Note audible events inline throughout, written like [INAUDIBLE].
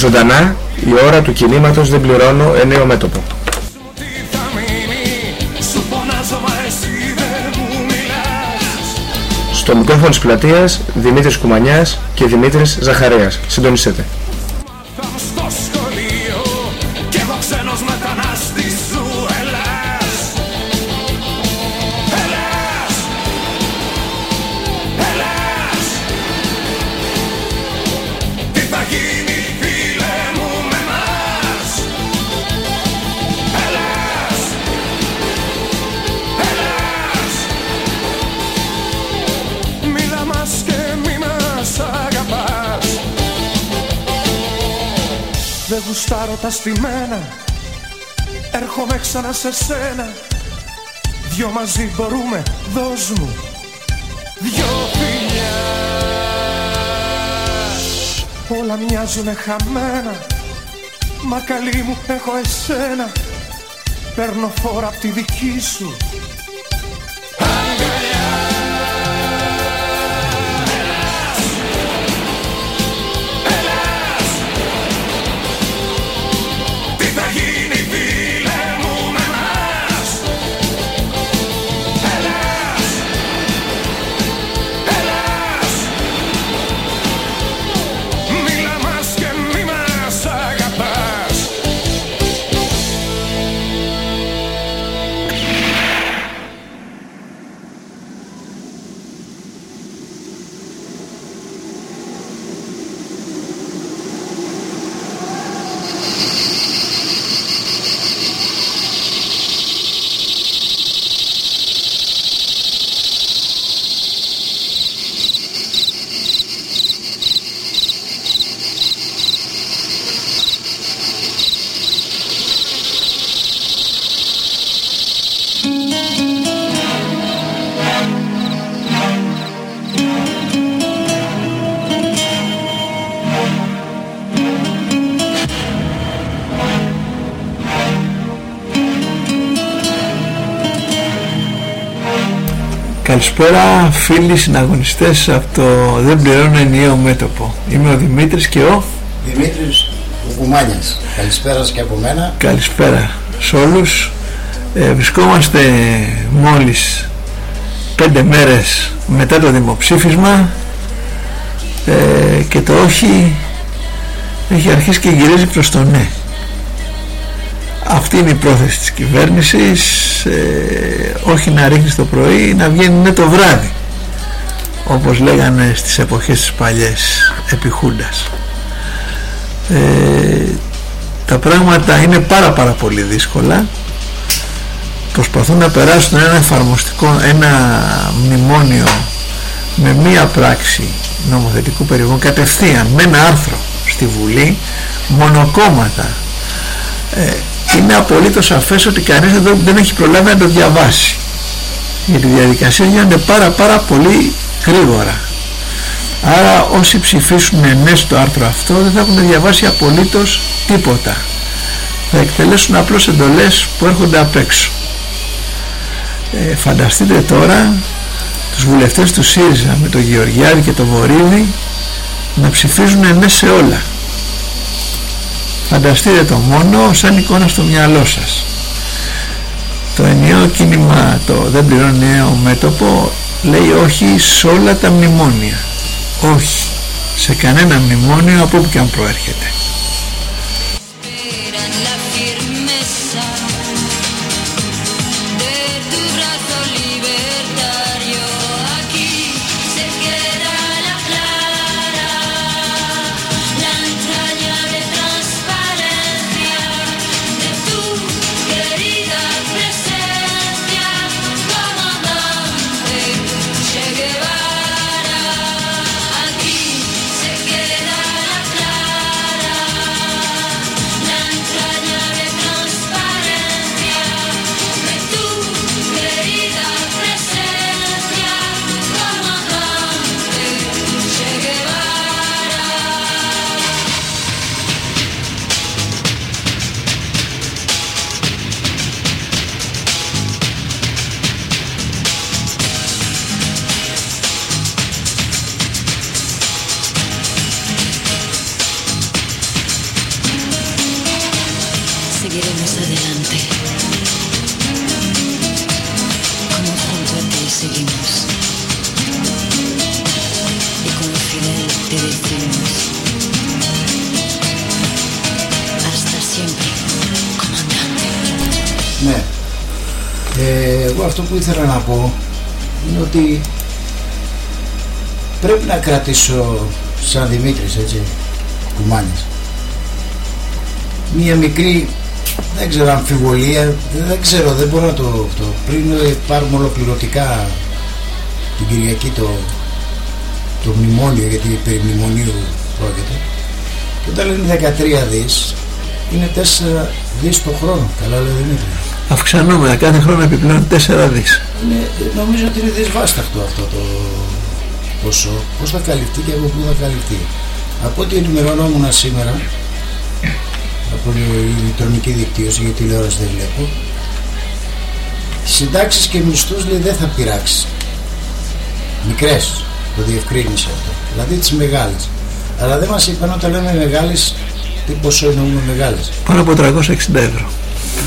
Ζωντανά η ώρα του κινήματος δεν πληρώνω εννέο μέτωπο. Στο μικρόφωνο της πλατείας Δημήτρης Κουμανιάς και Δημήτρης Ζαχαρέας. Συντονίσετε. Ξανά σε σένα. Δυο μαζί μπορούμε, δώσ' μου Δυο φιλιά. Όλα μοιάζουνε χαμένα Μα καλή μου έχω εσένα. Παίρνω φόρα απ' τη δική σου Καλησπέρα φίλοι συναγωνιστές από το Δεν πληρώνω ενιαίο μέτωπο. Είμαι ο Δημήτρης και ο Δημήτρης Κουκουμάνιας. Καλησπέρα και από μένα. Καλησπέρα σε όλους. Ε, βρισκόμαστε μόλις πέντε μέρες μετά το δημοψήφισμα ε, και το όχι έχει αρχίσει και γυρίζει προς το ναι. Αυτή είναι η πρόθεση της κυβέρνησης ε, όχι να ρίχνεις το πρωί να βγαίνει ναι το βράδυ. Όπως λέγανε στις εποχές της παλιές επιχούντας ε, τα πράγματα είναι πάρα πάρα πολύ δύσκολα. Προσπαθούν να περάσουν ένα εφαρμοστικό ένα μνημόνιο με μία πράξη νομοθετικού περιβάλλον κατευθείαν με ένα άρθρο στη Βουλή μονοκόμματα. Ε, είναι απολύτως σαφές ότι κανείς εδώ δεν έχει προλάβει να το διαβάσει. Γιατί η διαδικασία γίνεται πάρα πάρα πολύ γρήγορα. Άρα όσοι ψηφίσουν ναι στο άρθρο αυτό δεν θα έχουν διαβάσει απολύτως τίποτα. Θα εκτελέσουν απλώς εντολές που έρχονται απ' έξω. Ε, φανταστείτε τώρα τους βουλευτές του ΣΥΡΙΖΑ με τον Γεωργιάδη και τον Βορύδη να ψηφίζουν ναι σε όλα Φανταστείτε το μόνο σαν εικόνα στο μυαλό σας. Το ενιαίο κίνημα, το δεν πληρώνει νέο μέτωπο, λέει όχι σε όλα τα μνημόνια. Όχι σε κανένα μνημόνιο από όπου και αν προέρχεται. Ήθελα να πω είναι ότι πρέπει να κρατήσω σαν Δημήτρης έτσι κουμάνης. Μία μικρή δεν ξέρω αμφιβολία δεν ξέρω δεν μπορώ να το αυτό. Πριν πάρουμε ολοκληρωτικά την Κυριακή το, το μνημόνιο γιατί περί μνημονίου πρόκειται και όταν λένε 13 δις είναι 4 δις το χρόνο. Καλά λέει Δημήτρης Αυξανόμενα κάθε χρόνο επιπλέον 4 δις. είναι, νομίζω ότι είναι δυσβάσταχτο αυτό το ποσό. Πώς θα καλυφθεί και από πού θα καλυφθεί. Από ό,τι ενημερωνόμουν σήμερα από την ηλεκτρονική δικτύωση γιατί τηλεόραση δεν βλέπω συντάξεις και μισθούς λέει δεν θα πειράξεις. Μικρές το διευκρίνησε αυτό. Δηλαδή τις μεγάλες. Αλλά δεν μας είπαν όταν λέμε μεγάλες τι ποσό εννοούμε μεγάλες. Πάνω από 360 ευρώ.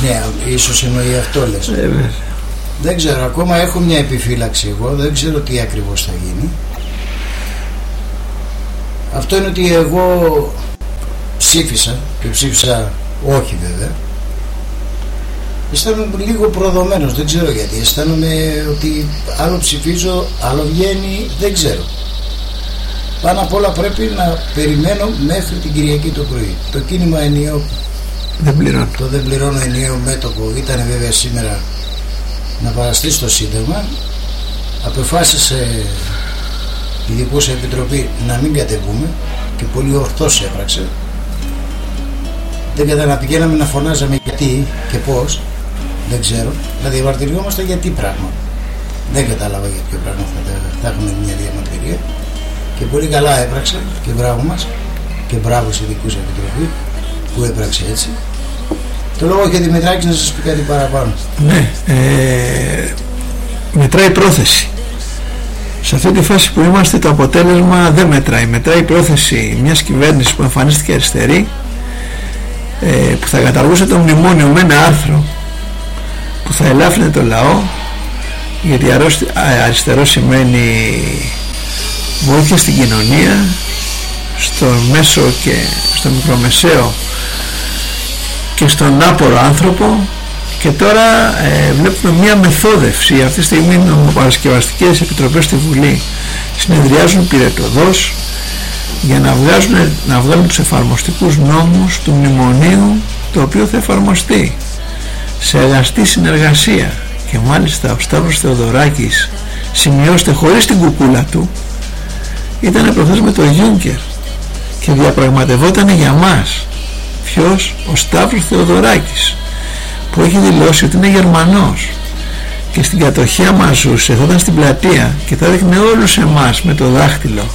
Ναι ίσως εννοεί αυτό λες Ε, βέβαια. δεν ξέρω, ακόμα έχω μια επιφύλαξη εγώ, δεν ξέρω τι ακριβώς θα γίνει. Αυτό είναι ότι εγώ ψήφισα και ψήφισα όχι βέβαια. Αισθάνομαι λίγο προδομένος, δεν ξέρω γιατί. Αισθάνομαι ότι άλλο ψηφίζω, άλλο βγαίνει, δεν ξέρω. Πάνω απ' όλα πρέπει να περιμένω μέχρι την Κυριακή το πρωί. Το κίνημα ενιαίο Δεν πληρώνω. το δεν πληρώνω ενιαίο μέτωπο ήταν βέβαια σήμερα να παραστεί στο Σύνταγμα. Αποφάσισε η Δημόσια Επιτροπή να μην κατεβούμε και πολύ ορθώς έπραξε. Δεν κατάλαβα πηγαίναμε να φωνάζαμε γιατί και πως δεν ξέρω. Να διαμαρτυριόμαστε για τι πράγμα. Δεν κατάλαβα για ποιο πράγμα θα, θα έχουμε μια διαμαρτυρία. Και πολύ καλά έπραξε και μπράβο μας και μπράβο σε δικούς επιτροπή που έπραξε έτσι το λόγο και Δημητράκης να σας πει κάτι παραπάνω Ναι, ε, μετράει η πρόθεση. Σε αυτή τη φάση που είμαστε το αποτέλεσμα δεν μετράει. Μετράει η πρόθεση μιας κυβέρνησης που εμφανίστηκε αριστερή ε, που θα καταργούσε το μνημόνιο με ένα άρθρο που θα ελάφρυνε το λαό γιατί αρρώστη- α, αριστερό σημαίνει βοήθεια στην κοινωνία στο μέσο και στο μικρομεσαίο και στον άπορο άνθρωπο. Και τώρα ε, βλέπουμε μια μεθόδευση. Αυτή τη στιγμή οι νομοπαρασκευαστικές επιτροπές στη Βουλή συνεδριάζουν πυρετοδός για να, βγάζουν, να βγάλουν τους εφαρμοστικούς νόμους του μνημονίου το οποίο θα εφαρμοστεί σε αγαστή συνεργασία. Και μάλιστα ο Σταύρος Θεοδωράκης σημειώστε χωρίς την κουκούλα του ήταν προχθές με το Γιούγκερ και διαπραγματευόταν για μας ποιος ο Σταύρος Θεοδωράκης που έχει δηλώσει ότι είναι Γερμανός. Και στην κατοχή μας ζούσε θα ήταν στην πλατεία και θα δείχνει όλους εμάς με το δάχτυλο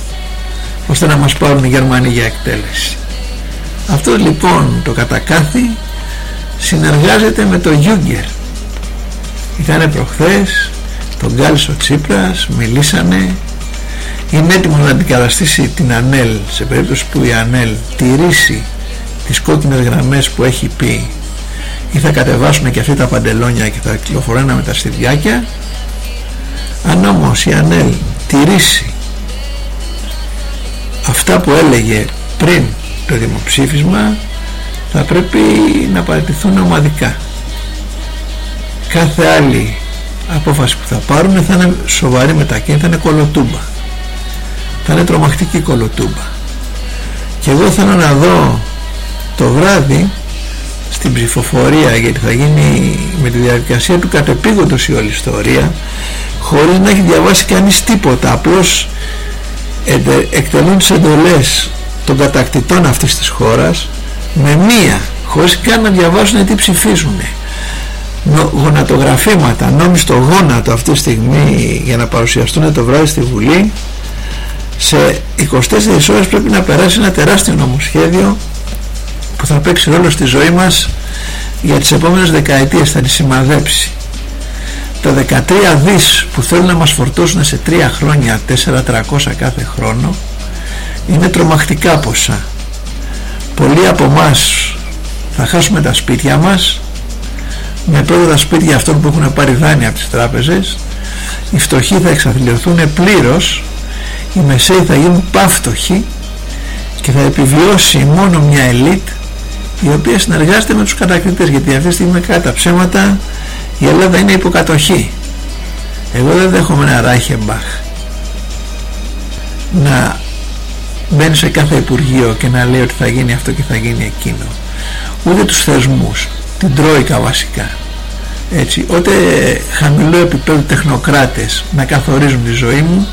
ώστε να μας πάρουν οι Γερμανοί για εκτέλεση. Αυτό λοιπόν το κατακάθι συνεργάζεται με το Γιούγκερ. Ήταν προχθές τον κάλεσε ο Τσίπρας μιλήσανε. Είναι έτοιμος να αντικαταστήσει την ΑΝΕΛ σε περίπτωση που η ΑΝΕΛ τηρήσει τις κόκκινες γραμμές που έχει πει ή θα κατεβάσουν και αυτοί τα παντελόνια και θα κυκλοφορούν με τα στιδιάκια. Αν όμως η ΑΝΕΛ τηρήσει αυτά που έλεγε πριν το δημοψήφισμα θα πρέπει να παραιτηθούν ομαδικά. Κάθε άλλη απόφαση που θα πάρουν θα είναι σοβαρή μετακίνηση, θα είναι κολοτούμπα. Θα είναι τρομακτική κολοτούμπα. Και εγώ θέλω να δω το βράδυ στην ψηφοφορία γιατί θα γίνει με τη διαδικασία του κατεπήγοντος η όλη ιστορία χωρίς να έχει διαβάσει κανείς τίποτα απλώς εντε- εκτελούν τις εντολές των κατακτητών αυτής της χώρας με μία χωρίς καν να διαβάσουν τι ψηφίζουν. Νο- γονατογραφήματα νόμοι στο γόνατο αυτή τη στιγμή για να παρουσιαστούν το βράδυ στη Βουλή σε 24 ώρες πρέπει να περάσει ένα τεράστιο νομοσχέδιο που θα παίξει ρόλο στη ζωή μας για τις επόμενες δεκαετίες θα τη σημαδέψει. Τα 13 δις που θέλουν να μας φορτώσουν σε 3 χρόνια 4-300 κάθε χρόνο είναι τρομακτικά ποσά. Πολλοί από εμάς θα χάσουμε τα σπίτια μας με πρώτα τα σπίτια αυτών που έχουν πάρει δάνεια από τις τράπεζες οι φτωχοί θα εξαθλιωθούν πλήρως οι μεσαίοι θα γίνουν πάφτωχοι και θα επιβιώσει μόνο μια ελίτ η οποία συνεργάζεται με τους κατακριτές γιατί αυτή τη στιγμή κατά ψέματα η Ελλάδα είναι υποκατοχή. Εγώ δεν δέχομαι ένα Ράιχεμπαχ να μπαίνει σε κάθε Υπουργείο και να λέει ότι θα γίνει αυτό και θα γίνει εκείνο. Ούτε τους θεσμούς την Τρόικα βασικά. Έτσι, ούτε χαμηλό επίπεδο τεχνοκράτες να καθορίζουν τη ζωή μου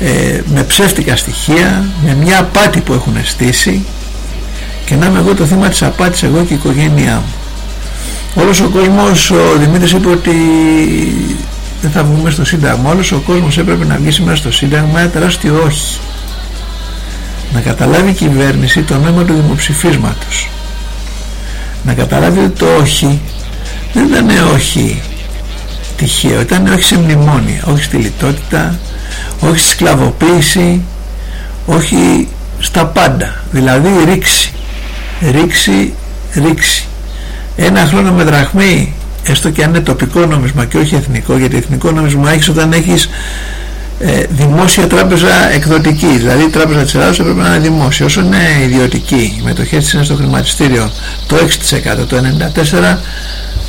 ε, με ψεύτικα στοιχεία με μια απάτη που έχουν στήσει και να είμαι εγώ το θύμα της απάτης εγώ και η οικογένειά μου. Όλος ο κόσμος ο Δημήτρης είπε ότι δεν θα βγούμε στο Σύνταγμα. Όλος ο κόσμος έπρεπε να βγει σήμερα στο Σύνταγμα ένα τεράστιο όχι. Να καταλάβει η κυβέρνηση το νόημα του δημοψηφίσματος. Να καταλάβει ότι το όχι δεν ήταν όχι τυχαίο ήταν όχι σε μνημόνια όχι στη λιτότητα όχι στη σκλαβοποίηση όχι στα πάντα. Δηλαδή ρήξη ρήξη ρήξη. Ένα χρόνο με δραχμή έστω και αν είναι τοπικό νόμισμα και όχι εθνικό γιατί εθνικό νόμισμα έχεις όταν έχεις ε, δημόσια τράπεζα εκδοτική. Δηλαδή η τράπεζα της Ελλάδας έπρεπε να είναι δημόσια. Όσο είναι ιδιωτική οι μετοχές της είναι στο χρηματιστήριο το 6% το 94%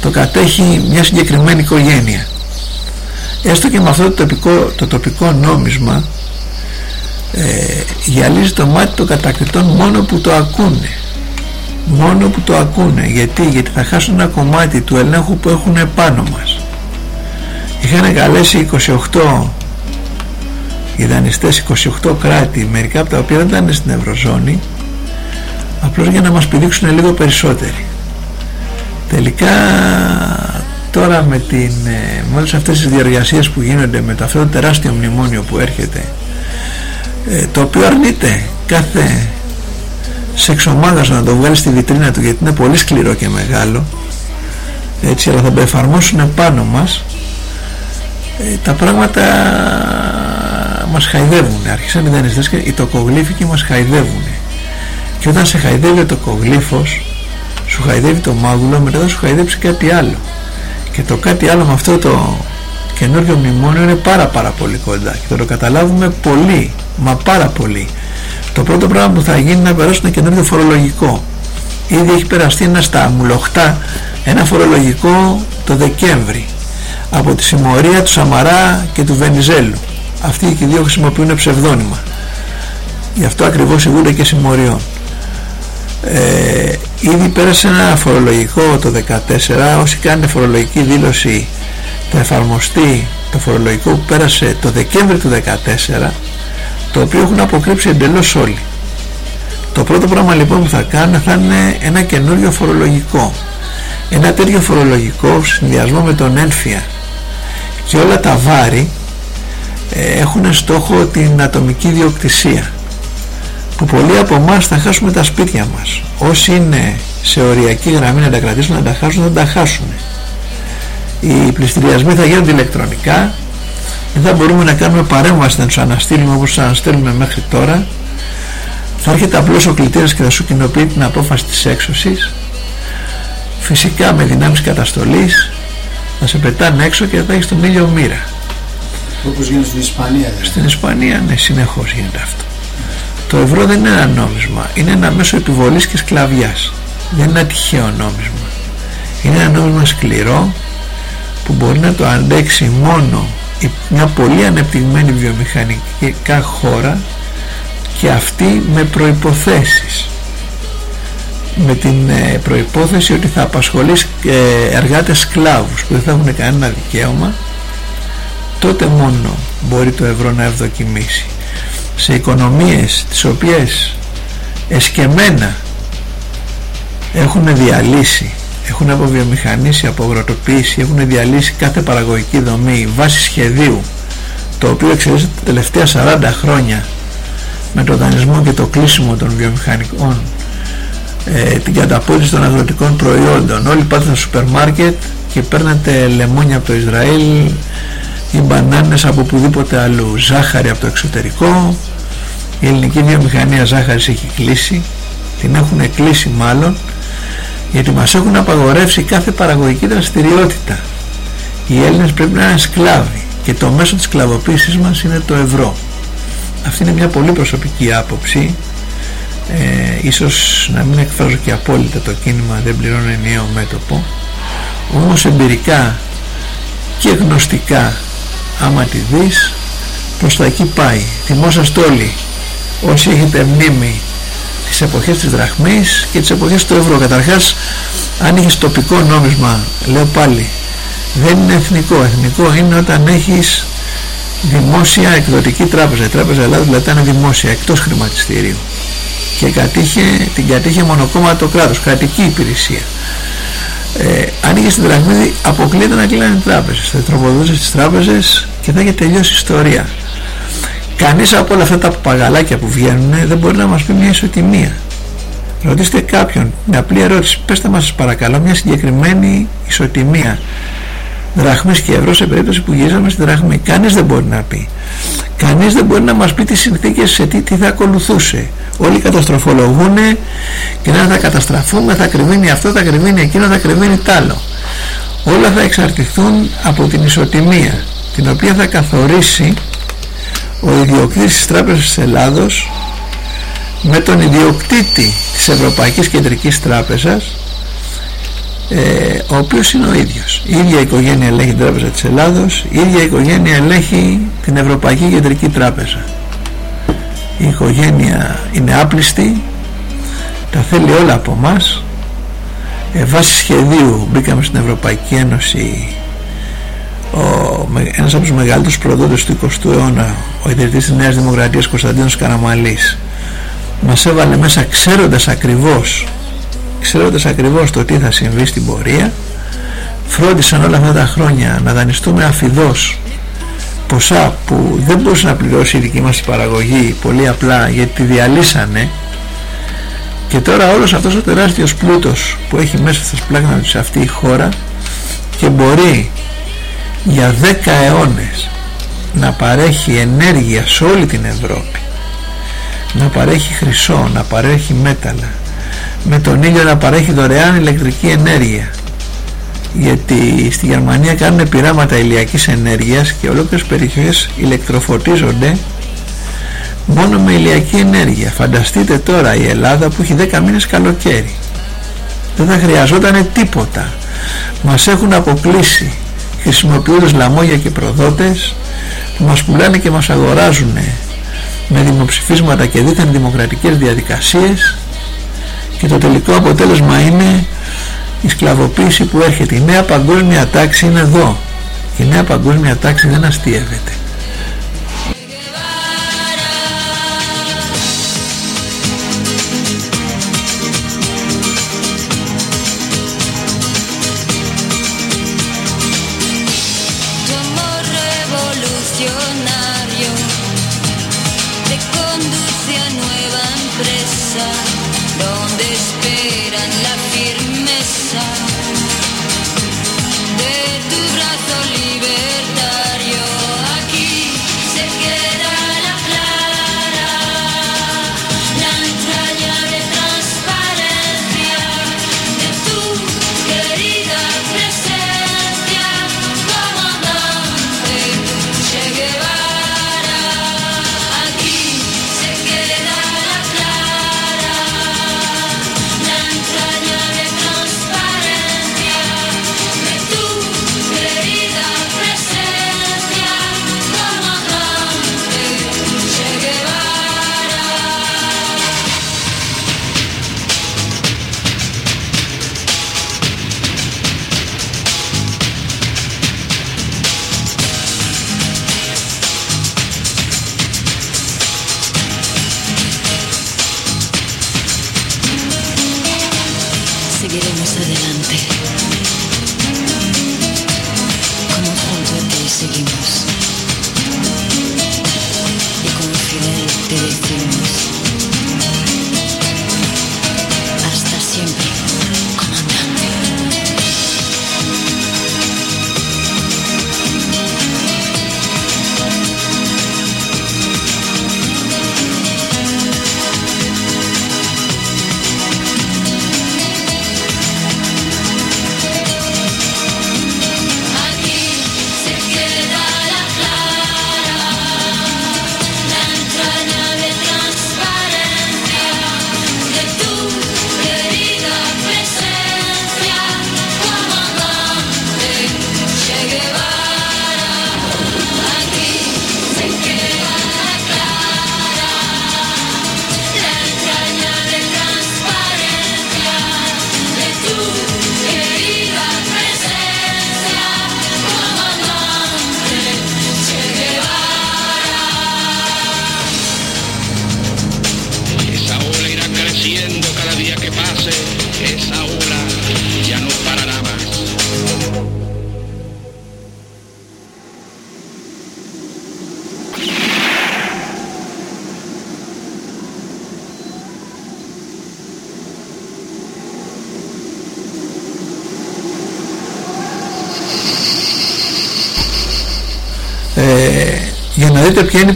το κατέχει μια συγκεκριμένη οικογένεια. Έστω και με αυτό το τοπικό, το τοπικό νόμισμα ε, γυαλίζει το μάτι των κατακτητών μόνο που το ακούνε μόνο που το ακούνε. Γιατί, γιατί θα χάσουν ένα κομμάτι του ελέγχου που έχουν πάνω μας. Είχαν καλέσει 28 οι δανειστές 28 κράτη μερικά από τα οποία δεν ήταν στην Ευρωζώνη απλώς για να μας πηδήξουν λίγο περισσότεροι. Τελικά τώρα με, την, ε, με όλες αυτές τις διαργασίες που γίνονται με το αυτό το τεράστιο μνημόνιο που έρχεται ε, το οποίο αρνείται κάθε σεξομάγας να το βγάλει στη βιτρίνα του γιατί είναι πολύ σκληρό και μεγάλο έτσι αλλά θα το εφαρμόσουν πάνω μας. Ε, τα πράγματα μας χαϊδεύουν άρχισαν οι δανειστές και οι τοκογλύφικοι μας χαϊδεύουν και όταν σε χαϊδεύει ο τοκογλύφος σου χαϊδεύει το μάγουλο μετά θα σου χαϊδέψει κάτι άλλο. Και το κάτι άλλο με αυτό το καινούργιο μνημόνιο είναι πάρα πάρα πολύ κοντά. Και θα το καταλάβουμε πολύ μα πάρα πολύ το πρώτο πράγμα που θα γίνει είναι να περάσουν ένα καινούργιο φορολογικό. Ήδη έχει περαστεί ένας στα μουλοχτά ένα φορολογικό το Δεκέμβρη από τη συμμορία του Σαμαρά και του Βενιζέλου. Αυτοί και οι δύο χρησιμοποιούν ψευδόνυμα. Γι' αυτό ακριβώς ηγούνται και συμμοριών. Ε, ήδη πέρασε ένα φορολογικό το 2014 όσοι κάνουν φορολογική δήλωση θα εφαρμοστεί το φορολογικό που πέρασε το Δεκέμβρη του 2014 το οποίο έχουν αποκρύψει εντελώς όλοι. Το πρώτο πράγμα λοιπόν που θα κάνουν θα είναι ένα καινούριο φορολογικό. Ένα τέτοιο φορολογικό συνδυασμό με τον ένφια. Και όλα τα βάρη ε, έχουν στόχο την ατομική διοκτησία που πολλοί από εμάς θα χάσουμε τα σπίτια μας. Όσοι είναι σε οριακή γραμμή να τα κρατήσουν να τα χάσουν θα τα χάσουν οι πληστηριασμοί θα γίνονται ηλεκτρονικά δεν θα μπορούμε να κάνουμε παρέμβαση να τους αναστείλουμε όπως τους αναστέλουμε μέχρι τώρα. Θα έρχεται απλώς ο κλητήρας και θα σου κοινοποιεί την απόφαση της έξωσης. Φυσικά με δυνάμεις καταστολής θα σε πετάνε έξω και θα έχεις τον ήλιο μοίρα. Όπως γίνεται στην Ισπανία δηλαδή. στην Ισπανία ναι συνεχώς γίνεται αυτό. Το ευρώ δεν είναι ένα νόμισμα είναι ένα μέσο επιβολής και σκλαβιάς. Δεν είναι ένα τυχαίο νόμισμα. Είναι ένα νόμισμα σκληρό που μπορεί να το αντέξει μόνο μια πολύ ανεπτυγμένη βιομηχανικά χώρα και αυτή με προϋποθέσεις. Με την ε, προϋπόθεση ότι θα απασχολείς ε, εργάτες σκλάβους που δεν θα έχουν κανένα δικαίωμα τότε μόνο μπορεί το ευρώ να ευδοκιμήσει. Σε οικονομίες τις οποίες εσκεμένα έχουν διαλύσει έχουν αποβιομηχανίσει, απογροτοποίηση, έχουν διαλύσει κάθε παραγωγική δομή βάσει σχεδίου το οποίο εξελίσσεται τα τελευταία 40 χρόνια με το δανεισμό και το κλείσιμο των βιομηχανικών ε, την καταπόληση των αγροτικών προϊόντων. Όλοι πάτε στο σούπερ μάρκετ και παίρνετε λεμόνια από το Ισραήλ ή μπανάνες από οπουδήποτε αλλού. Ζάχαρη από το εξωτερικό. Η ελληνική βιομηχανία ζάχαρης έχει κλείσει. Την έχουν κλείσει μάλλον γιατί μας έχουν απαγορεύσει κάθε παραγωγική δραστηριότητα. Οι Έλληνες πρέπει να είναι σκλάβοι και το μέσο της σκλαβοποίησης μας είναι το ευρώ. Αυτή είναι μια πολύ προσωπική άποψη. Ε, ίσως να μην εκφράζω και απόλυτα το κίνημα δεν πληρώνω ενιαίο μέτωπο. Όμως εμπειρικά και γνωστικά άμα τη δεις προς τα εκεί πάει. Θυμόσαστε όλοι όσοι έχετε μνήμη τις εποχές της δραχμής και τις εποχές του ευρώ. Καταρχάς αν έχεις τοπικό νόμισμα λέω πάλι δεν είναι εθνικό. Εθνικό είναι όταν έχεις δημόσια εκδοτική τράπεζα. Η τράπεζα Ελλάδα δηλαδή ήταν δημόσια εκτός χρηματιστηρίου. Και κατήχε, την κατήχε μονοκόμμα το κράτος κρατική υπηρεσία. Ε, ανοίγει στην δραχμή αποκλείεται να κλείνει τράπεζες. Θα τροποδούσε στις τράπεζες και θα είχε τελειώσει η ιστορία κανείς από όλα αυτά τα παγαλάκια που βγαίνουν δεν μπορεί να μας πει μια ισοτιμία. Ρωτήστε κάποιον με απλή ερώτηση. Πέστε μας παρακαλώ μια συγκεκριμένη ισοτιμία. Δραχμής και ευρώ σε περίπτωση που γυρίζαμε στη δραχμή. Κανείς δεν μπορεί να πει. Κανείς δεν μπορεί να μας πει τις συνθήκες σε τι, τι θα ακολουθούσε. Όλοι καταστροφολογούν και να θα καταστραφούμε θα κρυβίνει αυτό, θα κρυβίνει εκείνο, θα κρυβίνει τ' άλλο. Όλα θα εξαρτηθούν από την ισοτιμία την οποία θα καθορίσει ο ιδιοκτήτης της Τράπεζας της Ελλάδος με τον ιδιοκτήτη της Ευρωπαϊκής Κεντρικής Τράπεζας ε, ο οποίος είναι ο ίδιος. Η ίδια οικογένεια ελέγχει την Τράπεζα της Ελλάδος η ίδια οικογένεια ελέγχει την Ευρωπαϊκή Κεντρική Τράπεζα. Η οικογένεια είναι άπλιστη τα θέλει όλα από μας. Ε, βάσει σχεδίου μπήκαμε στην Ευρωπαϊκή Ένωση. Ο, ένας από τους μεγαλύτερους προδότες του 20ου αιώνα ο ιδρυτής της Νέας Δημοκρατίας Κωνσταντίνος Καραμαλής μας έβαλε μέσα ξέροντας ακριβώς ξέροντας ακριβώς το τι θα συμβεί στην πορεία φρόντισαν όλα αυτά τα χρόνια να δανειστούμε αφιδώς ποσά που δεν μπορούσε να πληρώσει η δική μας παραγωγή πολύ απλά γιατί τη διαλύσανε. Και τώρα όλος αυτός ο τεράστιος πλούτος που έχει μέσα στα σπλάχνα της αυτή η χώρα και μπορεί για 10 αιώνες να παρέχει ενέργεια σε όλη την Ευρώπη. Να παρέχει χρυσό, να παρέχει μέταλλα. Με τον ήλιο να παρέχει δωρεάν ηλεκτρική ενέργεια. Γιατί στη Γερμανία κάνουν πειράματα ηλιακής ενέργειας και ολόκληρες περιοχές ηλεκτροφωτίζονται μόνο με ηλιακή ενέργεια. Φανταστείτε τώρα η Ελλάδα που έχει 10 μήνες καλοκαίρι. Δεν θα χρειαζόταν τίποτα. Μας έχουν αποκλείσει χρησιμοποιούνται λαμόγια και προδότες που μας πουλάνε και μας αγοράζουν με δημοψηφίσματα και δίθεν δημοκρατικές διαδικασίες και το τελικό αποτέλεσμα είναι η σκλαβοποίηση που έρχεται. Η νέα παγκόσμια τάξη είναι εδώ. Η νέα παγκόσμια τάξη δεν αστείευεται. closer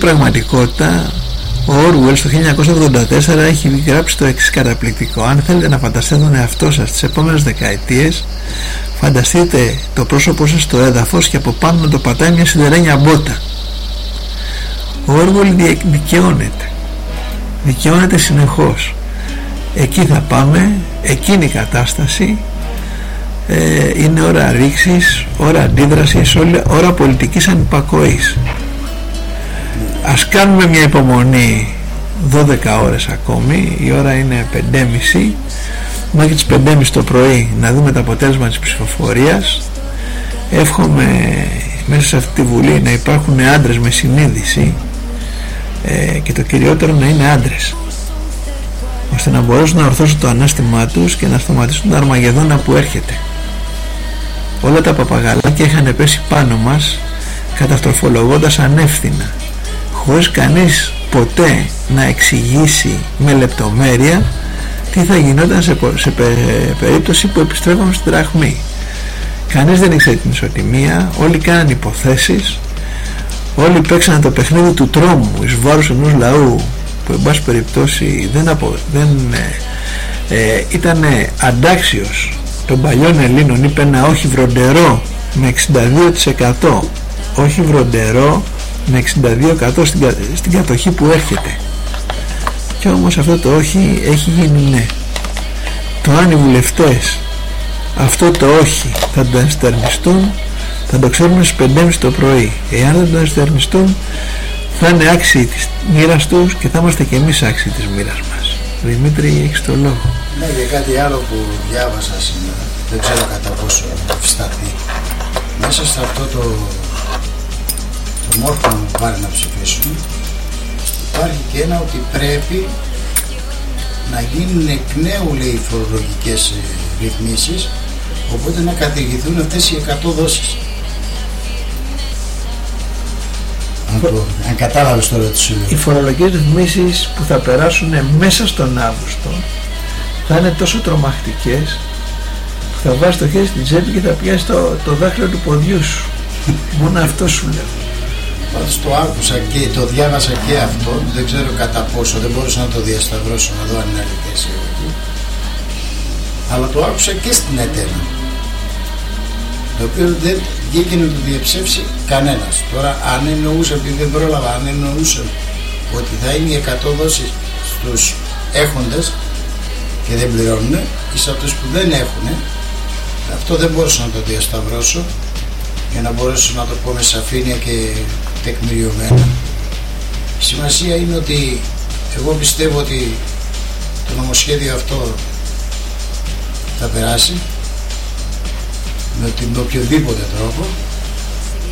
πραγματικότητα ο Orwell στο 1984 έχει γράψει το εξής καταπληκτικό. Αν θέλετε να φανταστείτε τον εαυτό σας τις επόμενες δεκαετίες φανταστείτε το πρόσωπό σας στο έδαφος και από πάνω να το πατάει μια σιδερένια μπότα. Ο Orwell δικαιώνεται. Δικαιώνεται συνεχώς. Εκεί θα πάμε εκείνη η κατάσταση ε, είναι ώρα ρήξης ώρα αντίδρασης ώρα πολιτικής ανυπακοής ας κάνουμε μια υπομονή 12 ώρες ακόμη. Η ώρα είναι 5.30 μέχρι τις 5.30 το πρωί να δούμε το αποτέλεσμα της ψηφοφορίας. Εύχομαι μέσα σε αυτή τη Βουλή να υπάρχουν άντρες με συνείδηση ε, και το κυριότερο να είναι άντρες ώστε να μπορέσουν να ορθώσουν το ανάστημά τους και να σταματήσουν το αρμαγεδόνα που έρχεται. Όλα τα παπαγαλάκια είχαν πέσει πάνω μας καταστροφολογώντας ανεύθυνα χωρίς κανείς ποτέ να εξηγήσει με λεπτομέρεια τι θα γινόταν σε, σε περίπτωση που επιστρέφαμε στην τραχμή κανείς δεν ήξερε την ισοτιμία όλοι κάναν υποθέσεις όλοι παίξαν το παιχνίδι του τρόμου εις βάρος ενός λαού που εν πάση περιπτώσει δεν, απο, δεν ε, ε, ήταν αντάξιος των παλιών Ελλήνων είπε ένα όχι βροντερό με 62% όχι βροντερό με 62% στην, στην κατοχή που έρχεται. Και όμως αυτό το όχι έχει γίνει ναι. Το αν οι βουλευτές αυτό το όχι θα το ενστερνιστούν θα το ξέρουμε στις 5.30 το πρωί. Εάν δεν το ενστερνιστούν θα είναι άξιοι της μοίρας τους και θα είμαστε και εμείς άξιοι της μοίρας μας. Δημήτρη έχεις το λόγο. Ναι και κάτι άλλο που διάβασα σήμερα. Δεν ξέρω κατά πόσο ευσταθεί μέσα σε αυτό το το μόρφωμα που πάρει να ψηφίσουν υπάρχει και ένα ότι πρέπει να γίνουν εκ νέου λέει φορολογικές ε, ρυθμίσεις οπότε να κατηγηθούν αυτές οι 100 δόσεις. Αν, το, αν κατάλαβες τώρα τι σου λέω οι φορολογικές ρυθμίσεις που θα περάσουν μέσα στον Αύγουστο θα είναι τόσο τρομακτικές που θα βάζει το χέρι στην τσέπη και θα πιάσει το, το δάχτυλο του ποδιού σου. [LAUGHS] Μόνο αυτό σου λέω Πάντως το άκουσα και το διάβασα και αυτό, δεν ξέρω κατά πόσο, δεν μπορούσα να το διασταυρώσω να δω αν είναι αληθές ή όχι. Αλλά το άκουσα και στην ΕΤΕΝΑ, το οποίο δεν βγήκε να το διαψεύσει κανένας. Τώρα αν εννοούσε, επειδή δεν πρόλαβα, αν εννοούσε ότι θα είναι οι 100 δόσεις στους έχοντες και δεν πληρώνουν ή σε αυτούς που δεν έχουν, αυτό δεν μπορούσα να το διασταυρώσω για να μπορέσω να το πω με σαφήνεια και τεκμηριωμένα. Σημασία είναι ότι εγώ πιστεύω ότι το νομοσχέδιο αυτό θα περάσει με, με οποιοδήποτε τρόπο.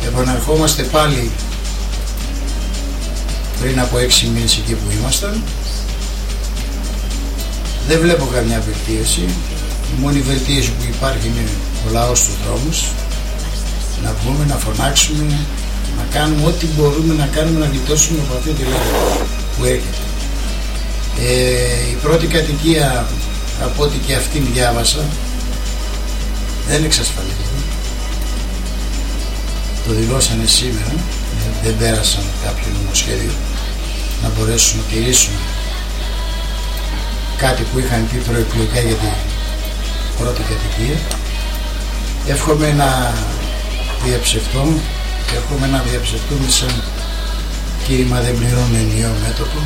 Επαναρχόμαστε πάλι πριν από έξι μήνες εκεί που ήμασταν. Δεν βλέπω καμιά βελτίωση. Η μόνη βελτίωση που υπάρχει είναι ο λαός του δρόμους. Να βγούμε, να φωνάξουμε, να κάνουμε ό,τι μπορούμε να κάνουμε να γλιτώσουμε από αυτή τη λόγια που έρχεται. Ε, η πρώτη κατοικία από ό,τι και αυτήν διάβασα δεν εξασφαλίζεται. Το δηλώσανε σήμερα, δεν πέρασαν κάποιο νομοσχέδιο να μπορέσουν να τηρήσουν κάτι που είχαν πει προεκλογικά για την πρώτη κατοικία. Εύχομαι να διαψευτώ έχουμε να διαψευτούμε σαν κήρυμα δεν πληρώνει ενιαίο μέτωπο.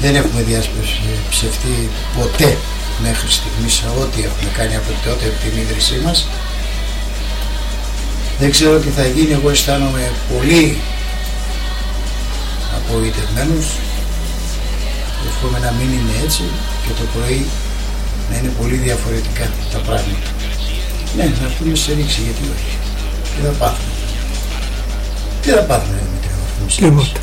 Δεν έχουμε διαψευτεί ποτέ μέχρι στιγμής ό,τι έχουμε κάνει από τότε από την ίδρυσή μας. Δεν ξέρω τι θα γίνει, εγώ αισθάνομαι πολύ απογοητευμένος. Εύχομαι να μην είναι έτσι και το πρωί να είναι πολύ διαφορετικά τα πράγματα. Ναι, να έρθουμε σε ρήξη γιατί όχι. Τι θα πάθουμε. Τι θα πάθουμε Δημήτρη Τίποτα.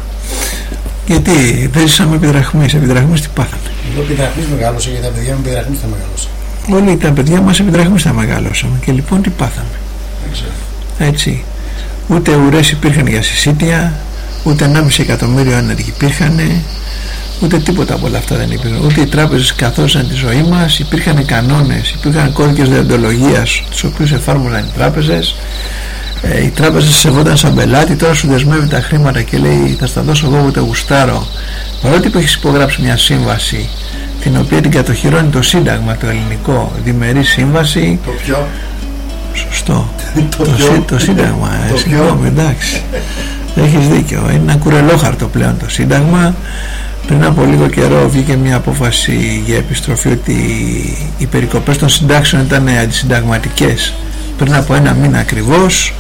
Γιατί δεν ζήσαμε επιδραχμής, επιδραχμής τι πάθαμε. Εγώ επιδραχμής μεγάλωσα και τα παιδιά μου επιδραχμής θα μεγαλώσαν. Όλοι τα παιδιά μας επιδραχμής θα μεγαλώσαμε και λοιπόν τι πάθαμε. Δεν ξέρω. Έτσι. Ούτε ουρές υπήρχαν για συσίτια, ούτε 1,5 εκατομμύριο άνεργοι υπήρχαν, ούτε τίποτα από όλα αυτά δεν υπήρχαν. Ούτε οι τράπεζες καθόσαν τη ζωή μας, υπήρχαν κανόνες, υπήρχαν κώδικες διοντολογίας τους οποίους εφάρμοζαν οι τράπεζες, ε, η τράπεζα σε σεβόταν σαν πελάτη τώρα σου δεσμεύει τα χρήματα και λέει θα στα δώσω εγώ το γουστάρω παρότι που έχεις υπογράψει μια σύμβαση την οποία την κατοχυρώνει το Σύνταγμα το ελληνικό διμερή σύμβαση Το πιο. σωστό. [LAUGHS] Το το, ποιο; σύ- το Σύνταγμα ε, Το συγγνώμη εντάξει. Έχεις δίκιο. Είναι ένα κουρελόχαρτο πλέον το Σύνταγμα. Πριν από λίγο καιρό βγήκε μια απόφαση για επιστροφή ότι οι περικοπές των συντάξεων ήταν αντισυνταγματικές πριν από ένα μήνα ακριβώς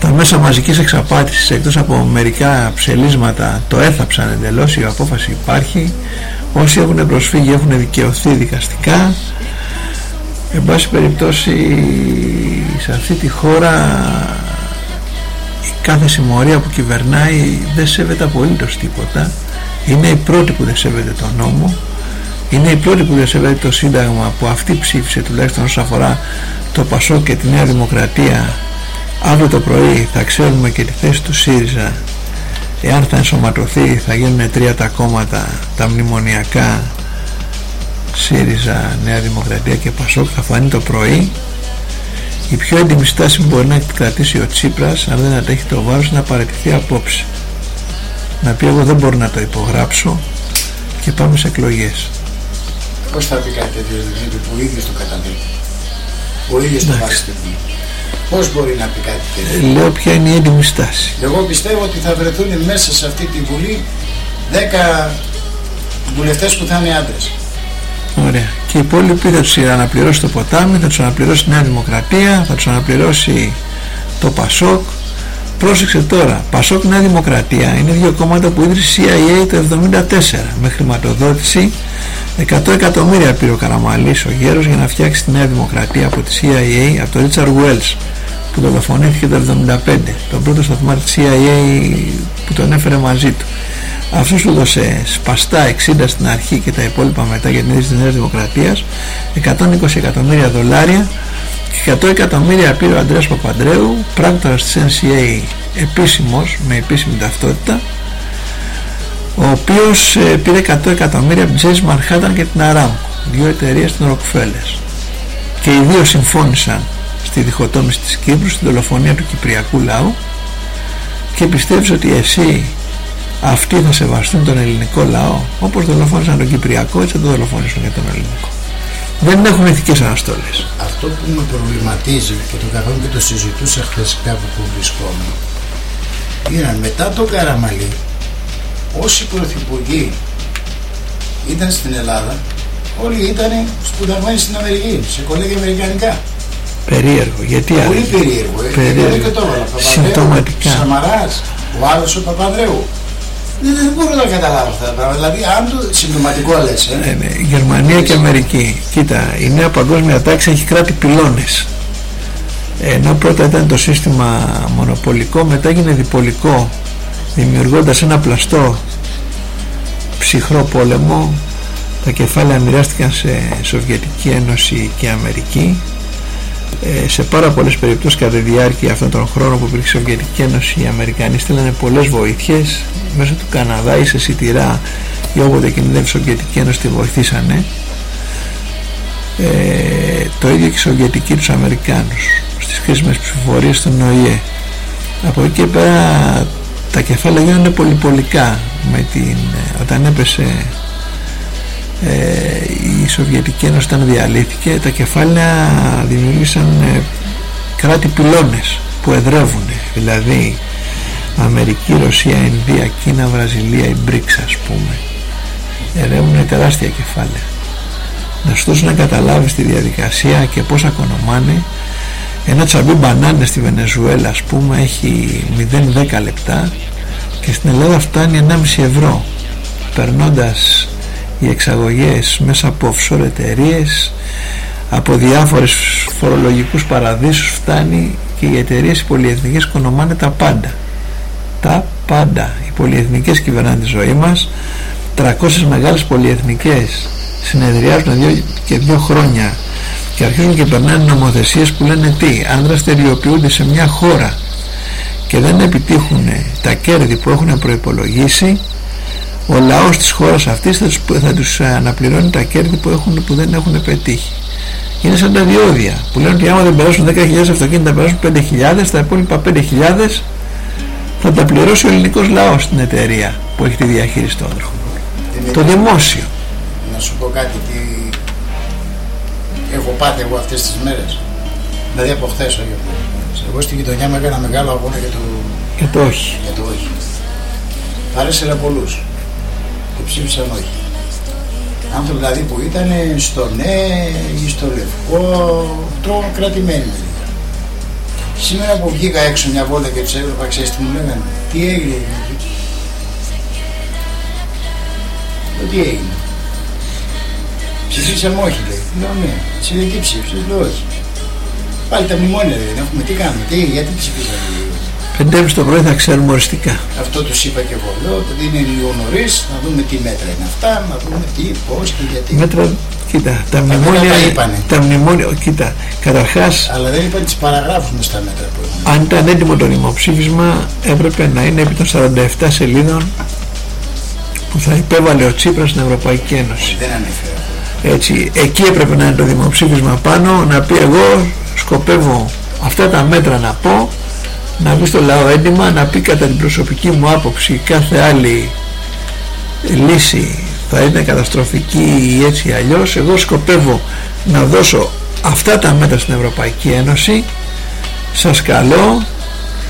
τα μέσα μαζικής εξαπάτησης εκτός από μερικά ψελίσματα το έθαψαν εντελώς η απόφαση υπάρχει. Όσοι έχουν προσφύγει έχουν δικαιωθεί δικαστικά. Εν πάση περιπτώσει σε αυτή τη χώρα η κάθε συμμορία που κυβερνάει δεν σέβεται απολύτως τίποτα. Είναι η πρώτη που δεν σέβεται τον νόμο είναι η πρώτη που δεν σέβεται το σύνταγμα που αυτή ψήφισε τουλάχιστον όσον αφορά το Πασό και τη Νέα Δημοκρατία. Αύριο το πρωί θα ξέρουμε και τη θέση του ΣΥΡΙΖΑ. Εάν θα ενσωματωθεί θα γίνουν τρία τα κόμματα τα μνημονιακά ΣΥΡΙΖΑ, Νέα Δημοκρατία και Πασόκ θα φανεί το πρωί. Η πιο έντιμη στάση που μπορεί να κρατήσει ο Τσίπρας αν δεν αντέχει το βάρος να παραιτηθεί απόψε. Να πει εγώ δεν μπορώ να το υπογράψω και πάμε σε εκλογές Πώς θα πει κάτι τέτοιο Δημήτρη που ο ίδιος το καταδέχει. Ο ίδιος το βάζει στην ποινή. Πώς μπορεί να πει κάτι τέτοιο; Ε, λέω ποια είναι η έντιμη στάση Εγώ πιστεύω ότι θα βρεθούν μέσα σε αυτή τη Βουλή 10 βουλευτές που θα είναι άντρες. Ωραία. Και οι υπόλοιποι θα τους αναπληρώσει το ποτάμι, θα τους αναπληρώσει η Νέα Δημοκρατία, θα τους αναπληρώσει το Πασόκ. Πρόσεξε τώρα, Πασόκ Νέα Δημοκρατία είναι δύο κόμματα που ίδρυσε η CIA το 1974 με χρηματοδότηση 100 εκατομμύρια πήρε ο Καραμαλής ο Γέρος για να φτιάξει τη Νέα Δημοκρατία από τη CIA, από τον Ρίτσαρ Wells που δολοφονήθηκε το 1975 τον πρώτο σταθμάρχη της CIA που τον έφερε μαζί του. Αυτός του δώσε σπαστά 60 στην αρχή και τα υπόλοιπα μετά για την ίδρυση της Νέας Δημοκρατίας 120 εκατομμύρια δολάρια και 100 εκατομμύρια πήρε ο Αντρέας Παπαντρέου πράκτορας της NCA επίσημος με επίσημη ταυτότητα ο οποίος ε, πήρε 100 εκατομμύρια από την Chase Manhattan και την Aramco δύο εταιρείες των Rockefeller. Και οι δύο συμφώνησαν στη διχοτόμηση της Κύπρου στη δολοφονία του Κυπριακού λαού και πιστεύεις ότι εσύ αυτοί θα σεβαστούν τον ελληνικό λαό όπως δολοφόνησαν τον Κυπριακό έτσι θα το δολοφονήσουν και τον ελληνικό δεν έχουν ηθικές αναστολές Αυτό που με προβληματίζει και το καθόλου και το συζητούσα χθες κάπου που βρισκόμουν είναι μετά τον Καραμαλή όσοι πρωθυπουργοί ήταν στην Ελλάδα όλοι ήταν σπουδασμένοι στην Αμερική σε κολέγια αμερικανικά περίεργο γιατί Πολύ άραγε; περίεργο. ε. Περίεργο. Δηλαδή και το έβαλα. Παπανδρέου, Συμπτωματικά. Σαμαράς, ο άλλος ο Παπανδρέου. Δεν, δεν μπορώ να καταλάβω αυτά τα πράγματα. Δηλαδή, αν το συμπτωματικό λες, ε. Ναι, ναι. Γερμανία και Αμερική. Κοίτα, η νέα παγκόσμια τάξη έχει κράτη πυλώνες. Ενώ πρώτα ήταν το σύστημα μονοπολικό, μετά έγινε διπολικό, δημιουργώντας ένα πλαστό ψυχρό πόλεμο. Τα κεφάλαια μοιράστηκαν σε Σοβιετική Ένωση και Αμερική. Ε, σε πάρα πολλές περιπτώσεις κατά τη διάρκεια αυτών των χρόνων που υπήρχε η Σοβιετική Ένωση οι Αμερικανοί στέλνανε πολλές βοήθειες μέσω του Καναδά ή σε σιτηρά ή όποτε κινδύνευε η Σοβιετική Ένωση τη βοηθήσανε. Ε, το ίδιο και οι Σοβιετικοί τους Αμερικάνους στις κρίσιμες ψηφοφορίες στον ΟΗΕ. Από εκεί και πέρα τα κεφάλαια γίνονται πολυπολικά με την, ε, όταν έπεσε ε, η Σοβιετική Ένωση όταν διαλύθηκε τα κεφάλαια δημιούργησαν ε, κράτη πυλώνες που εδρεύουν. Δηλαδή Αμερική, Ρωσία, Ινδία, Κίνα, Βραζιλία, η BRICS ας πούμε ερεύουν τεράστια κεφάλαια. Να σου δώσω να καταλάβεις τη διαδικασία και πώς ακονομάνε. Ένα τσαμπί μπανάνες στη Βενεζουέλα ας πούμε έχει 0-10 λεπτά και στην Ελλάδα φτάνει 1,5 ευρώ περνώντας οι εξαγωγές μέσα από offshore εταιρείες, από διάφορες φορολογικούς παραδείσους φτάνει και οι εταιρείες οι πολυεθνικές οικονομάνε τα πάντα. Τα πάντα. Οι πολυεθνικές κυβερνάνε τη ζωή μας. 300 μεγάλες πολυεθνικές συνεδριάζουν δύο και δύο χρόνια και αρχίζουν και περνάνε νομοθεσίες που λένε τι αν δραστηριοποιούνται σε μια χώρα και δεν επιτύχουν τα κέρδη που έχουν προϋπολογίσει ο λαός της χώρας αυτής θα τους, θα τους αναπληρώνει τα κέρδη που, έχουν, που δεν έχουν πετύχει είναι σαν τα διόδια που λένε ότι άμα δεν περάσουν 10.000 αυτοκίνητα περάσουν 5.000 τα υπόλοιπα 5.000 θα τα πληρώσει ο ελληνικός λαός στην εταιρεία που έχει τη διαχείριση των δρόμων το δημόσιο Να σου πω κάτι τι έχω πάθει εγώ αυτές τις μέρες. Δηλαδή από χθες όχι από χθες. Εγώ στη γειτονιά μου έκανα μεγάλο αγώνα για το, και το όχι για το όχι. Παρέσυρα πολλούς και ψήφισαν όχι. Άνθρωποι δηλαδή που ήταν στο ναι ή στο λευκό, το κρατημένοι δηλαδή. Σήμερα που βγήκα έξω μια βόλτα και τους έβλεπα, ξέρεις τι μου λέγανε, τι έγινε, Λέω, τι έγινε. Ψηφίσαμε όχι, λέει. Λέω ναι. Εσύ δεν τι ψήφισες, λέω όχι. Πάλι τα μνημόνια δεν έχουμε, τι κάνουμε, τι, γιατί ψηφίσαμε. Λέει. 5.30 το πρωί θα ξέρουμε οριστικά Αυτό τους είπα και εγώ. Λέω ότι είναι λίγο νωρίς, να δούμε τι μέτρα είναι αυτά, να δούμε τι, πώς και γιατί. μέτρα κοίτα τα μέτρα μνημόνια τα είπανε. τα μνημόνια κοίτα καταρχάς Αλλά δεν είπαν τις παραγράφους μες στα μέτρα που έχουν. αν ήταν έτοιμο το δημοψήφισμα έπρεπε να είναι επί των 47 σελίδων που θα υπέβαλε ο Τσίπρας στην Ευρωπαϊκή Ένωση Δεν ανέφερα. έτσι, εκεί έπρεπε να είναι το δημοψήφισμα πάνω να πει εγώ σκοπεύω αυτά τα μέτρα να πω να μπει στο λαό έντοιμα να πει κατά την προσωπική μου άποψη κάθε άλλη λύση θα είναι καταστροφική ή έτσι ή αλλιώς. Εγώ σκοπεύω να δώσω αυτά τα μέτρα στην Ευρωπαϊκή Ένωση. Σας καλώ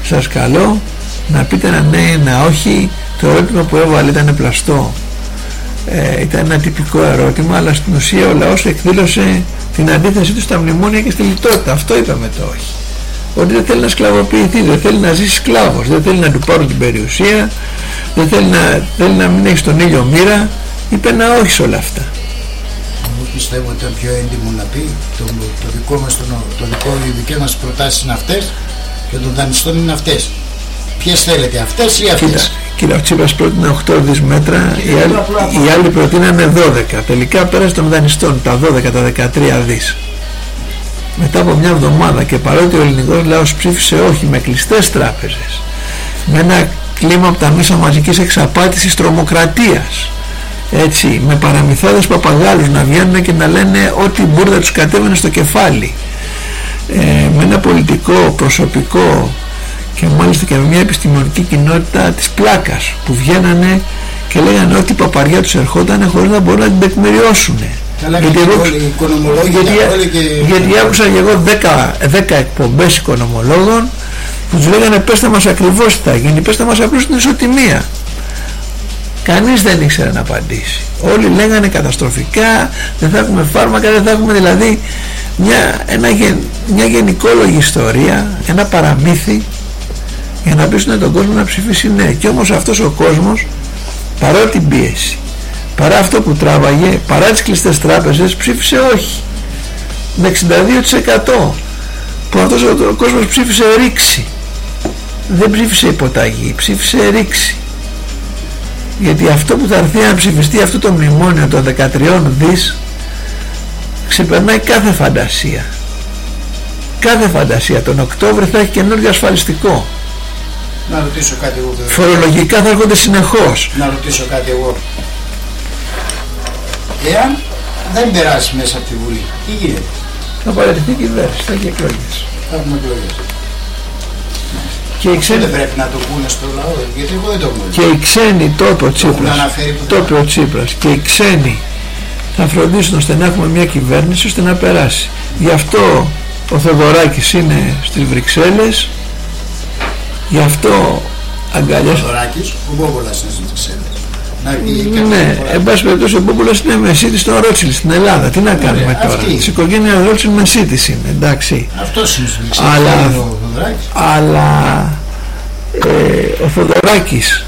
σας καλώ να πείτε ένα ναι ή ένα όχι. Το ερώτημα που έβαλε ήταν πλαστό. Ε, ήταν ένα τυπικό ερώτημα αλλά στην ουσία ο λαός εκδήλωσε την αντίθεσή του στα μνημόνια και στη λιτότητα. Αυτό είπαμε το όχι ότι δεν θέλει να σκλαβοποιηθεί, δεν θέλει να ζήσει σκλάβος, δεν θέλει να του πάρουν την περιουσία, δεν θέλει να, θέλει να μην έχει στον ήλιο μοίρα, είπε ένα όχι σε όλα αυτά. Εγώ πιστεύω ότι ήταν πιο έντιμο να πει το, το δικό μας, το, το δικό, οι δικές μας προτάσεις είναι αυτές και των δανειστών είναι αυτές. Ποιες θέλετε, αυτές ή Κοίτα, αυτές; κοίτα, ο Τσίπρας πρότεινε 8 δις μέτρα, οι άλλοι, οι άλλοι προτείνανε 12. Τελικά πέρασε των δανειστών τα 12, τα 13 δις. Μετά από μια εβδομάδα και παρότι ο ελληνικός λαός ψήφισε όχι με κλειστές τράπεζες, με ένα κλίμα από τα μέσα μαζικής εξαπάτησης τρομοκρατίας, έτσι, με παραμυθάδες παπαγάλους να βγαίνουν και να λένε ό,τι μπουρδα τους κατέβαινε στο κεφάλι, ε, με ένα πολιτικό, προσωπικό και μάλιστα και με μια επιστημονική κοινότητα της πλάκας που βγαίνανε και λέγανε ότι η παπαριά τους ερχόταν χωρίς να μπορούν να την τεκμηριώσουν. Καλά, Γιατί γιατί εγώ- όλοι οι οικονομολόγοι γιατί, τα όλοι και- γιατί άκουσα και εγώ 10, 10 εκπομπές οικονομολόγων που τους λέγανε πέστε μας ακριβώς τι θα γίνει, πέστε μας απλώς την ισοτιμία. Κανείς δεν ήξερε να απαντήσει. Όλοι λέγανε καταστροφικά, δεν θα έχουμε φάρμακα, δεν θα έχουμε δηλαδή μια, ένα, γεν- μια γενικόλογη ιστορία, ένα παραμύθι για να πείσουν τον κόσμο να ψηφίσει ναι. Και όμως αυτός ο κόσμος παρά την πίεση, παρά αυτό που τράβαγε, παρά τις κλειστές τράπεζες ψήφισε όχι. Με 62% που αυτός ο, ο κόσμος ψήφισε ρήξη. Δεν ψήφισε υποταγή, ψήφισε ρήξη. Γιατί αυτό που θα έρθει να ψηφιστεί αυτό το μνημόνιο των 13 δις ξεπερνάει κάθε φαντασία. Κάθε φαντασία. Τον Οκτώβριο θα έχει καινούργιο ασφαλιστικό. Να ρωτήσω κάτι εγώ. βέβαια. Φορολογικά θα έρχονται συνεχώς. Να ρωτήσω κάτι εγώ. Εάν δεν περάσει μέσα από τη Βουλή, τι γίνεται; Θα παραιτηθεί η κυβέρνηση, θα έχει εκλογές. Θα έχουμε εκλογές. Και οι ξένοι, Δεν πρέπει να το πούνε στο λαό, γιατί εγώ δεν το γνωρίζω. και οι ξένοι το είπε ο έχουν Τσίπρας, αναφέρει το πουθενά. είπε ο Τσίπρας και οι ξένοι θα φροντίσουν ώστε να έχουμε μια κυβέρνηση ώστε να περάσει. Γι' αυτό ο Θοδωράκης είναι στις Βρυξέλλες, γι' αυτό αγκαλιάζει. Θωράκης, ο Μπόμπολας είναι στις Βρυξέλλες. Να πει κάποια Ναι, φορά. εν πάση περιπτώσει ο Μπόμπολας είναι μεσίτης στον Ρότσιλ στην Ελλάδα. Τι να κάνουμε τώρα; αυτή. Της οικογένειας Ρότσιλ μεσίτης είναι, εντάξει. Αυτός είναι στις Βρυξέλλες. Αλλά- δεν είναι ο Θοδωράκης. αλλά ε, ο Θοδωράκης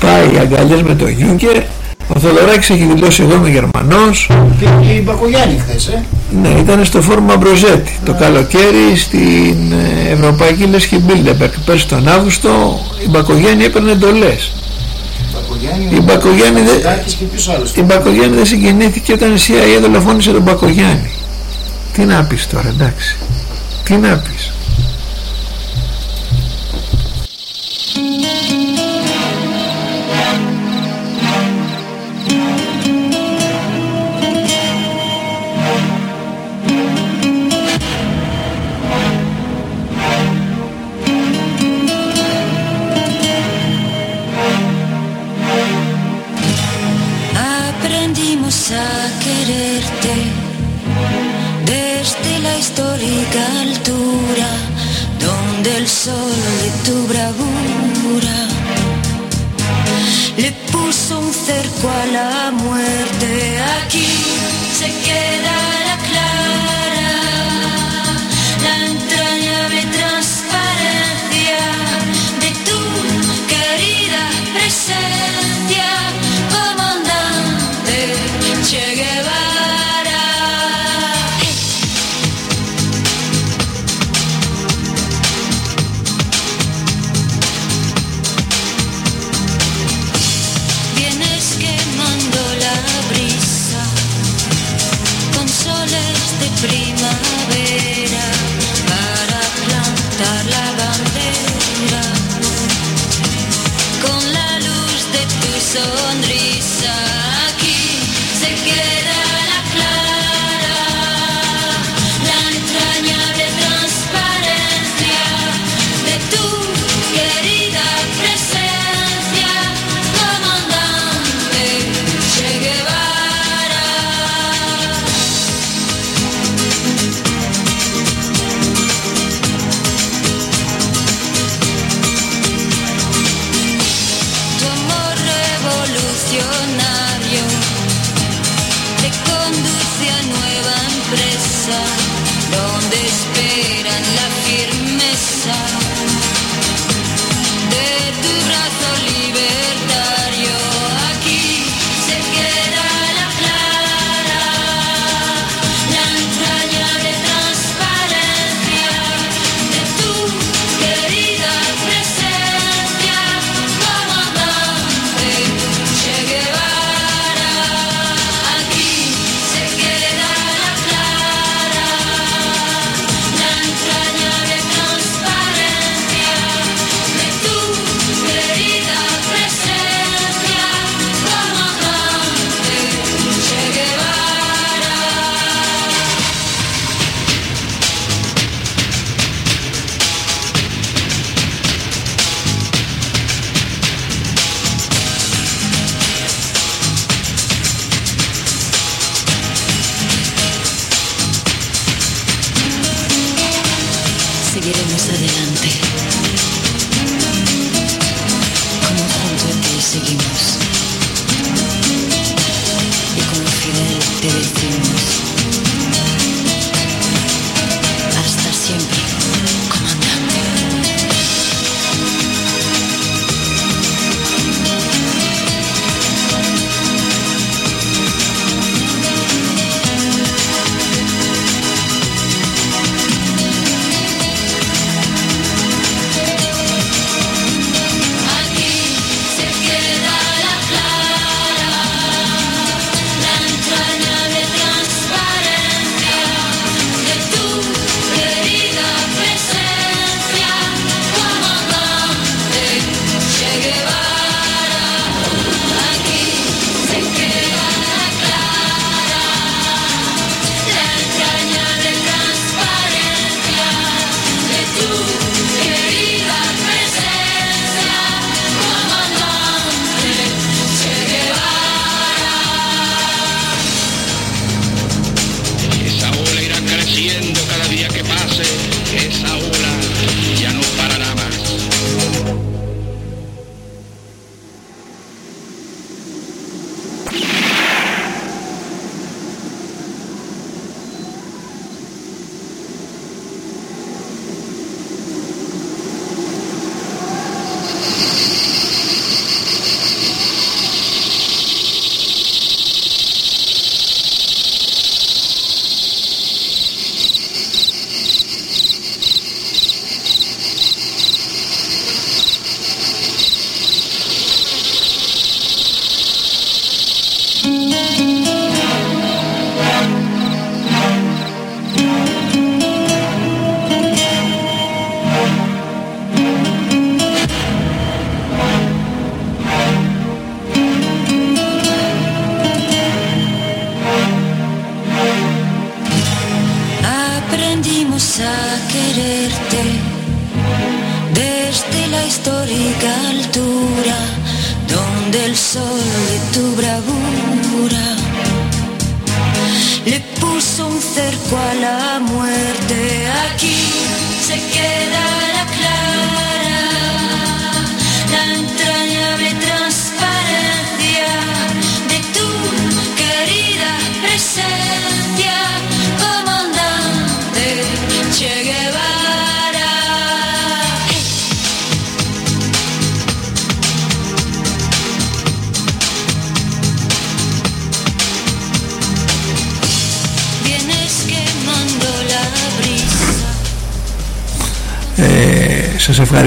πάει αγκαλιές με τον Γιούνκερ ο Θοδωράκης έχει δηλώσει εγώ είμαι Γερμανός Και και η Μπακογιάννη χθες, ε. ναι, ήταν στο φόρουμ Αμπροζέτι το καλοκαίρι στην ε, Ευρωπαϊκή Λέσχη Μπίλντερμπεργκ πέρσι τον Αύγουστο η Μπακογιάννη έπαιρνε εντολές Μπακογιάννη, Η ο Μπακογιάννη δεν- Μητσοτάκης και ποιος άλλος. η Μπακογιάννη δεν συγκινήθηκε όταν η CIA δολοφόνησε τον Μπακογιάννη τι να πεις τώρα εντάξει τι να πεις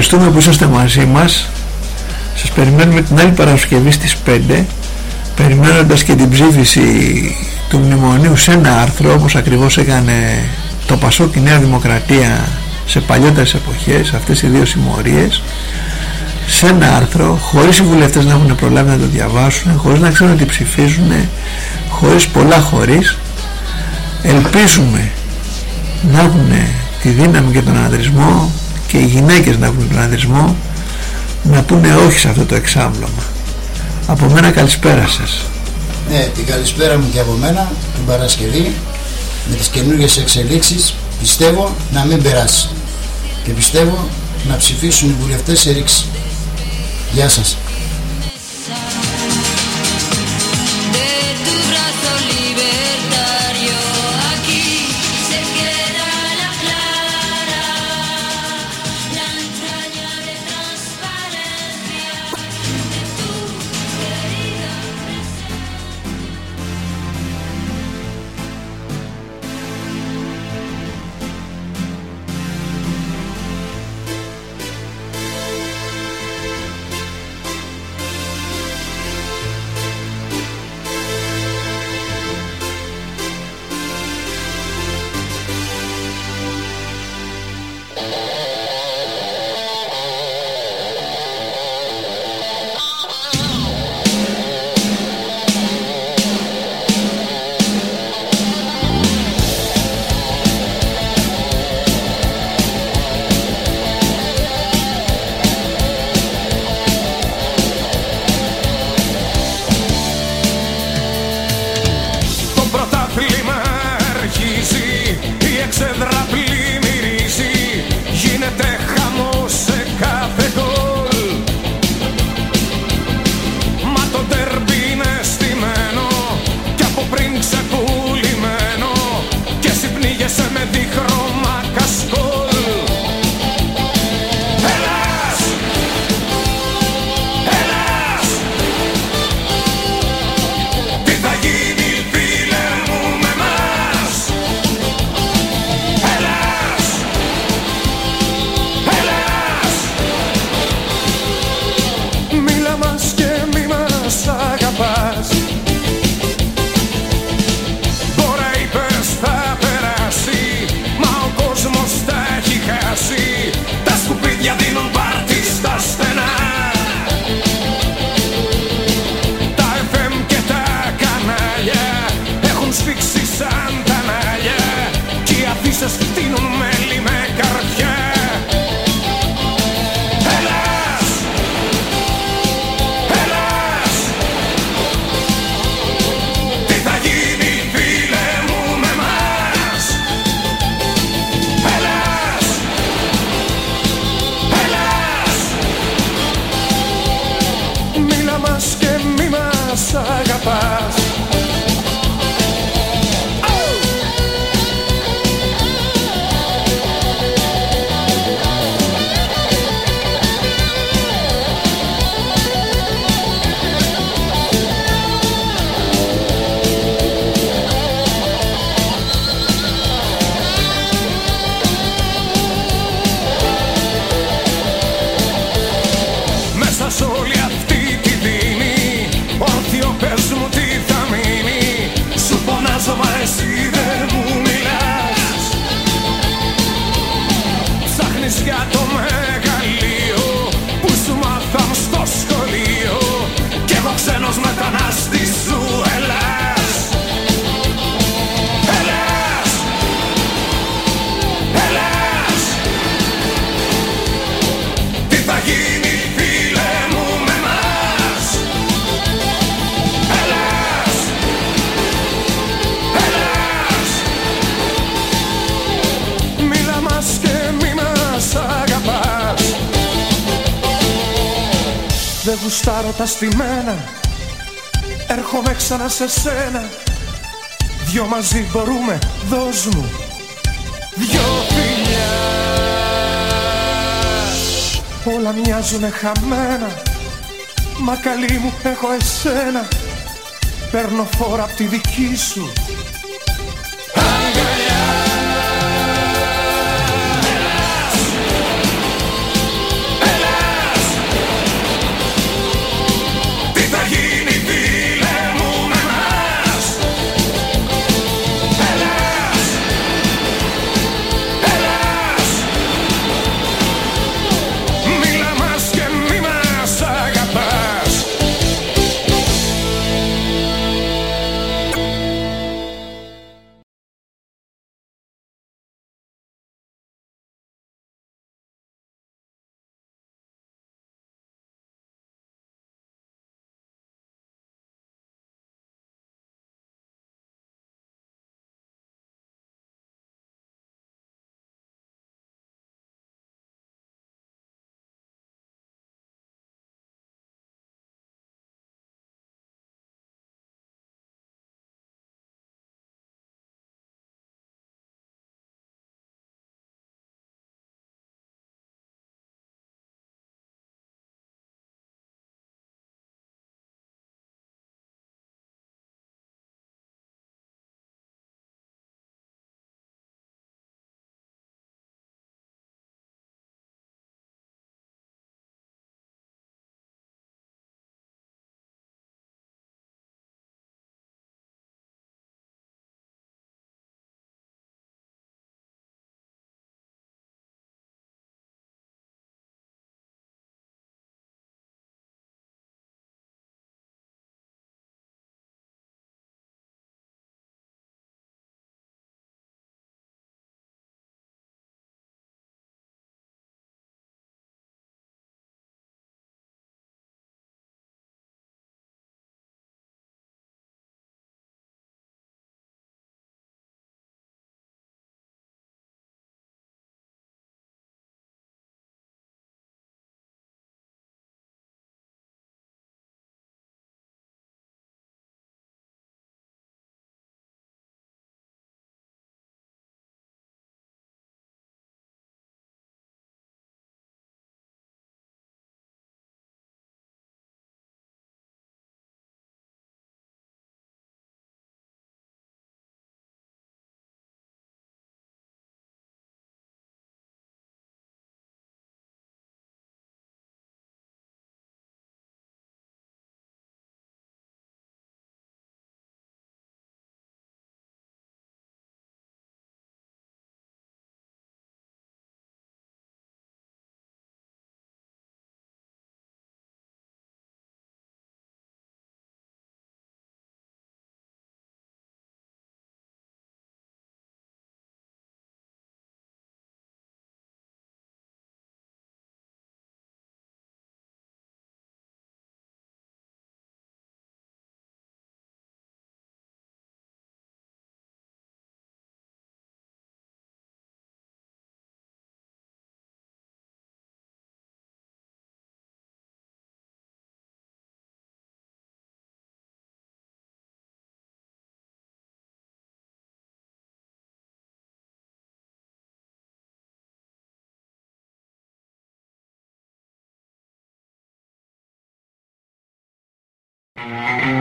ευχαριστούμε που είσαστε μαζί μας. Σας περιμένουμε την άλλη Παρασκευή στις 5 περιμένοντας και την ψήφιση του μνημονίου σε ένα άρθρο όπως ακριβώς έκανε το Πασό και η Νέα Δημοκρατία σε παλιότερες εποχές αυτές οι δύο συμμορίες. Σε ένα άρθρο χωρίς οι βουλευτές να έχουν προλάβει να το διαβάσουν χωρίς να ξέρουν τι ψηφίζουν χωρίς πολλά χωρίς ελπίζουμε να έχουν τη δύναμη και τον αναδρισμό και οι γυναίκες να έχουν τον αναδρισμό να πούνε όχι σε αυτό το εξάμπλωμα από μένα καλησπέρα σας Ναι, την καλησπέρα μου και από μένα την Παρασκευή με τις καινούργιες εξελίξεις πιστεύω να μην περάσει και πιστεύω να ψηφίσουν οι βουλευτές σε ρήξη. Γεια σας. Έρχομαι ξανά σε σένα. Δυο μαζί μπορούμε, δώσ' μου Δυο φιλιά. Όλα μοιάζουνε χαμένα Μα καλή μου έχω εσένα. Παίρνω φόρα απ' τη δική σου Thank you.